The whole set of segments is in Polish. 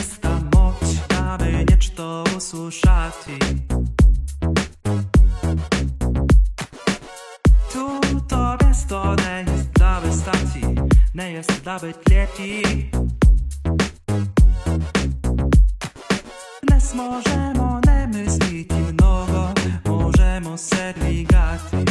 Ista moć da bi nešto uslušati Tuto mjesto ne jest da bi stati Ne jest da bi ljeti Dnes možemo ne misliti mnogo Možemo se dvigati Ten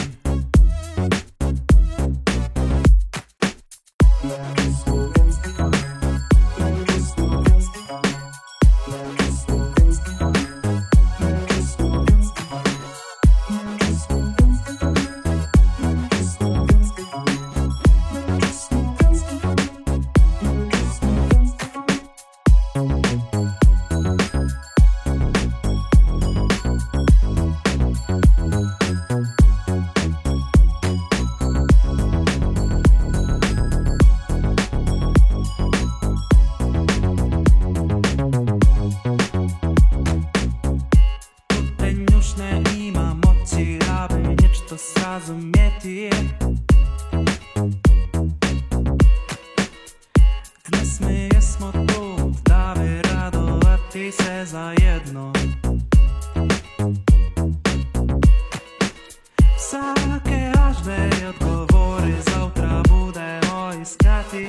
nešto srazumjeti. Dnes mi jesmo tu da bi radovati se zajedno. Svake lažbe i odgovori zautra budemo iskati